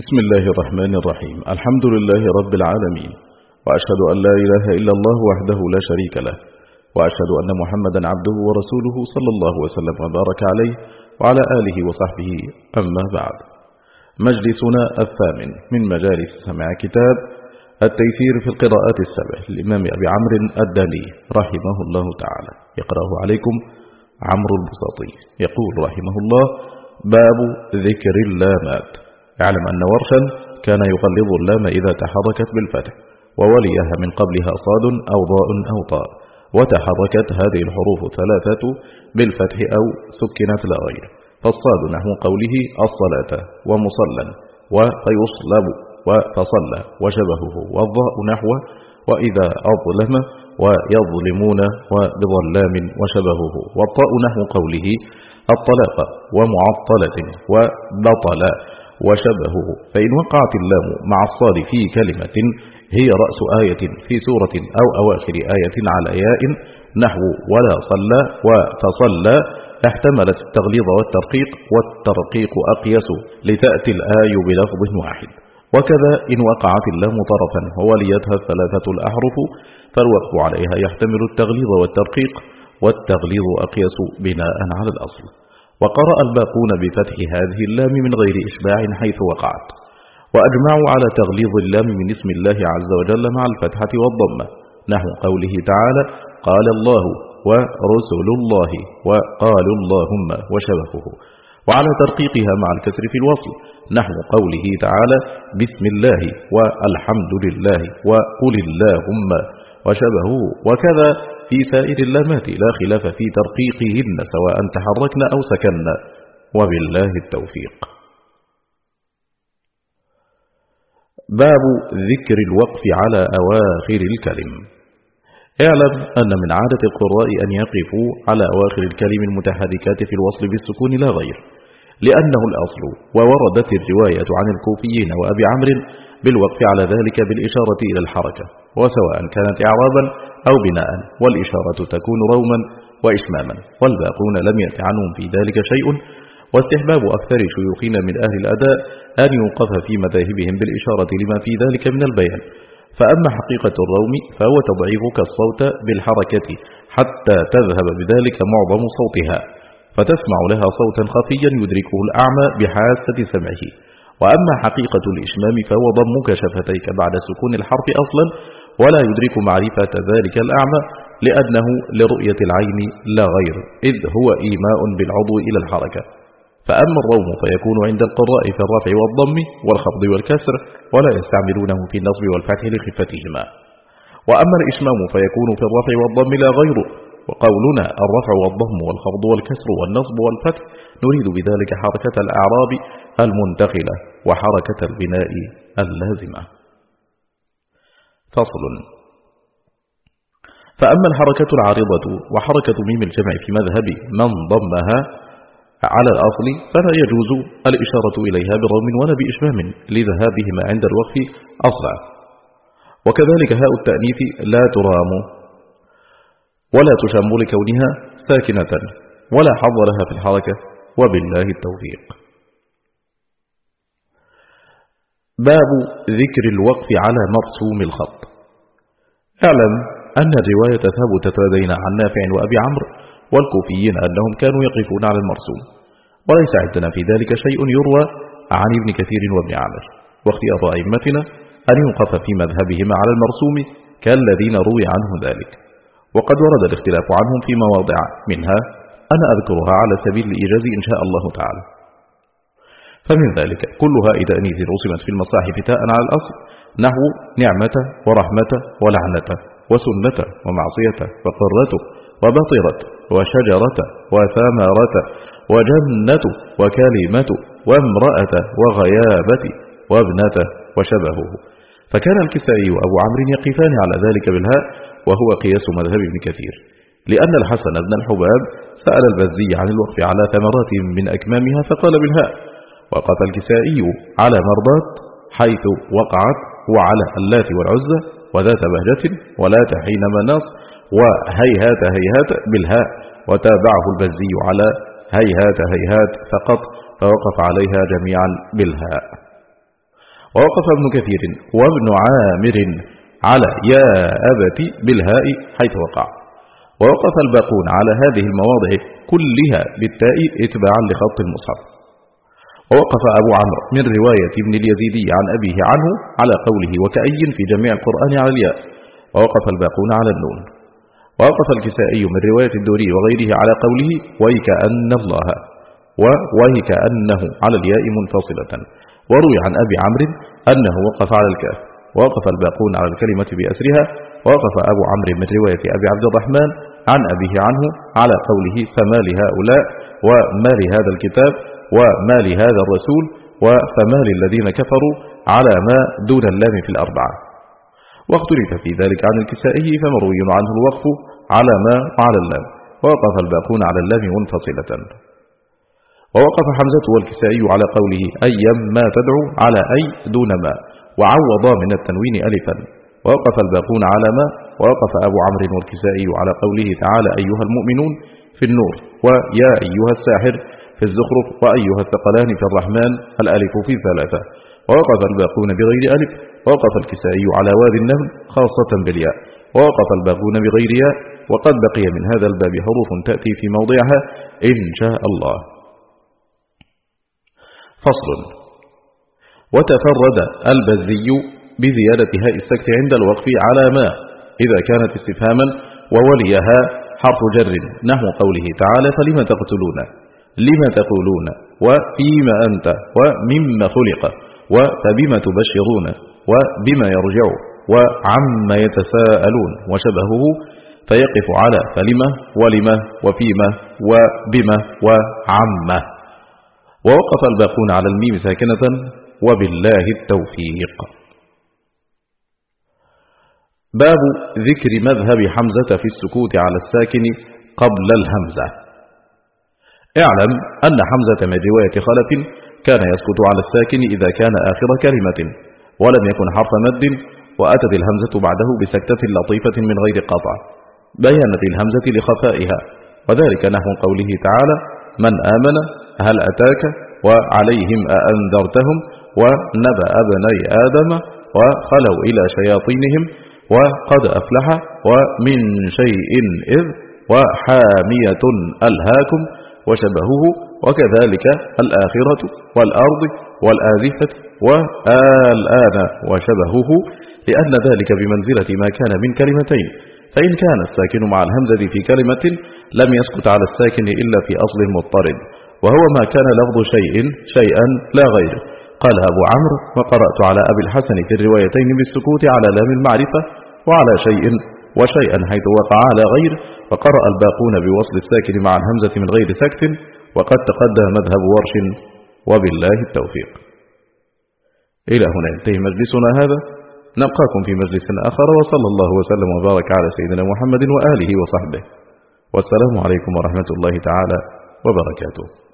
بسم الله الرحمن الرحيم الحمد لله رب العالمين وأشهد أن لا إله إلا الله وحده لا شريك له وأشهد أن محمدا عبده ورسوله صلى الله وسلم وبارك عليه وعلى آله وصحبه أما بعد مجلسنا الثامن من مجالس سماع كتاب التيسير في القراءات السبع للإمام أبي عمرو الداني رحمه الله تعالى يقرأه عليكم عمرو البساطي يقول رحمه الله باب ذكر اللامات اعلم أن ورشا كان يقلظ اللام إذا تحركت بالفتح ووليها من قبلها صاد أو ضاء أو طاء وتحركت هذه الحروف الثلاثة بالفتح أو سكنت لا غير فالصاد نحو قوله الصلاة ومصلا وفيصلب وفصلى وشبهه والضاء نحو وإذا أظلم ويظلمون وبظلام وشبهه والطاء نحو قوله الطلاق ومعطلة وبطل وشبهه. فإن وقعت اللام مع الصاد في كلمة هي رأس آية في سورة أو أواخر آية على ياء نحو ولا صلى وتصلى احتملت التغليظ والترقيق والترقيق أقيس لتأتي الآي بلفظ واحد. وكذا إن وقعت اللام طرفا ووليتها الثلاثة الأحرف فالوقف عليها يحتمل التغليظ والترقيق والتغليظ أقيس بناء على الأصل. وقرأ الباقون بفتح هذه اللام من غير إشباع حيث وقعت. وأجمعوا على تغليظ اللام من اسم الله عز وجل مع الفتحة والضمة. نحو قوله تعالى قال الله ورسل الله وقالوا اللهم وشبهه وعلى ترقيقها مع الكسر في الوصل نحو قوله تعالى بسم الله والحمد لله وقل اللهم وشبهه. وكذا في سائر اللامات لا خلاف في ترقيقهن سواء تحركن أو سكن. وبالله التوفيق. باب ذكر الوقف على أواخر الكلم. اعلم أن من عادة القراء أن يقفوا على أواخر الكلم المتحركات في الوصل بالسكون لا غير. لأنه الأصل ووردت الرواية عن الكوفيين وأبي عمرو بالوقف على ذلك بالإشارة إلى الحركة وسواء كانت إعرابا أو بناء والإشارة تكون روما وإشماما والباقون لم يأت عنهم في ذلك شيء واستحباب أكثر شيوخنا من أهل الأداء أن يوقف في مذاهبهم بالإشارة لما في ذلك من البيان. فأما حقيقة الروم فهو تضعيفك الصوت بالحركة حتى تذهب بذلك معظم صوتها فتسمع لها صوتا خفيا يدركه الأعمى بحاسة سمعه. وأما حقيقة الإشمام فهو ضمك شفتيك بعد سكون الحرف أصلا ولا يدرك معرفة ذلك الأعمى لأنه لرؤية العين لا غير إذ هو إيماء بالعضو إلى الحركة. فأما الروم فيكون عند القراء في الرفع والضم والخفض والكسر ولا يستعملونه في النصب والفتح لخفتهما. وأما الإشمام فيكون في الرفع والضم لا غير وقولنا الرفع والضم والخفض والكسر والنصب والفتح. نريد بذلك حركة الأعراب المنتقلة وحركة البناء اللازمة. فصل. فأما الحركة العارضة وحركة ميم الجمع في مذهب من ضمها على الأصل فلا يجوز الإشارة إليها برغم ولا بإشمام لذهابهما عند الوقف أصلا. وكذلك هاء التأنيث لا ترام. ولا تشم لكونها ساكنة ولا حظ لها في الحركة وبالله التوفيق. باب ذكر الوقف على مرسوم الخط. اعلم أن الرواية ثبتت لدينا عن نافع وأبي عمرو والكوفيين أنهم كانوا يقفون على المرسوم وليس عندنا في ذلك شيء يروى عن ابن كثير وابن عامر. واختيار أئمتنا أن يوقف في مذهبهما على المرسوم كالذين روي عنه ذلك. وقد ورد الاختلاف عنهم في مواضع منها أنا أذكرها على سبيل الإيجاز إن شاء الله تعالى. فمن ذلك كلها إذا أنيث رسمت في المصاحف تاء على الأصل نحو نعمة ورحمة ولعنة وسنة ومعصية وقرة وبطرة وشجرة وثمرة وجنة وكلمة وامرأة وغيابة وابنة وشبهه. فكان الكسائي وأبو عمرو يقفان على ذلك بالهاء وهو قياس مذهب ابن كثير. لأن الحسن بن الحباب سأل البزي عن الوقف على ثمرات من أكمامها فقال بالهاء وقف الكسائي على مرضات حيث وقعت وعلى اللات والعزة وذات بهجة ولا حين مناص وهيهات هيهات بالهاء وتابعه البزي على هيهات هيهات فقط فوقف عليها جميعا بالهاء. ووقف ابن كثير وابن عامر على يا أبت بالهاء حيث وقع. ووقف الباقون على هذه المواضع كلها بالتاء اتباعا لخط المصحف. ووقف أبو عمرو من رواية ابن اليزيدي عن أبيه عنه على قوله وكأي في جميع القرآن على الياء. ووقف الباقون على النون. ووقف الكسائي من رواية الدوري وغيره على قوله ويكأن الله. وويكأنه على الياء منفصلة. وروي عن أبي عمرو أنه وقف على الكاف. ووقف الباقون على الكلمة بأسرها. ووقف أبو عمرو من رواية أبي عبد الرحمن عن أبيه عنه على قوله فما لهؤلاء وما لهذا الكتاب وما لهذا الرسول وفما للذين كفروا على ما دون اللام في الأربعة. واختلف في ذلك عن الكسائي فمروي عنه الوقف على ما وعلى اللام. ووقف الباقون على اللام منفصلة. ووقف حمزة والكسائي على قوله أيا ما تدعو على أي دون ما. وعوضا من التنوين ألفا. ووقف الباقون على ما ووقف أبو عمرو والكسائي على قوله تعالى أيها المؤمنون في النور. ويا أيها الساحر في الزخرف وأيها الثقلان في الرحمن الألف في ثلاثة ووقف الباقون بغير ألف ووقف الكسائي على وادي النمل خاصة بالياء. ووقف الباقون بغير ياء. وقد بقي من هذا الباب حروف تأتي في موضعها إن شاء الله. فصل. وتفرد البزي بزيادة هاء السكت عند الوقف على ما إذا كانت استفهاما ووليها حرف جر نحو قوله تعالى فلما تقتلون؟ لما تقولون؟ وفيما أنت؟ ومما خلق؟ وفبما تبشرون؟ وبما يرجع؟ وعما يتساءلون؟ وشبهه فيقف على فلما ولما وفيما وبما وعما. ووقف الباقون على الميم ساكنة وبالله التوفيق. باب ذكر مذهب حمزة في السكوت على الساكن قبل الهمزة. اعلم أن حمزة من رواية خلف كان يسكت على الساكن إذا كان آخر كلمة ولم يكن حرف مد وأتت الهمزة بعده بسكتة لطيفة من غير قطع بيانت الهمزة لخفائها وذلك نحو قوله تعالى من آمن هل أتاك؟ وعليهم أأنذرتهم؟ ونبأ أبني آدم وخلوا إلى شياطينهم وقد أفلح ومن شيء إذ وحامية ألهاكم وشبهه وكذلك الآخرة والأرض والآذفة والآن وشبهه لأن ذلك بمنزلة ما كان من كلمتين فإن كان الساكن مع الهمزة في كلمة لم يسكت على الساكن إلا في أصل مضطرد وهو ما كان لفظ شيء شيئا لا غير قال أبو عمرو وقرأت على أبي الحسن في الروايتين بالسكوت على لام المعرفة وعلى شيء وشيئا حيث وقع على غير وقرأ الباقون بوصل الساكن مع الهمزة من غير سكت وقد تقدم مذهب ورش وبالله التوفيق. إلى هنا ينتهي مجلسنا هذا. نلقاكم في مجلس آخر وصلى الله وسلم وبارك على سيدنا محمد وآله وصحبه. والسلام عليكم ورحمة الله تعالى وبركاته.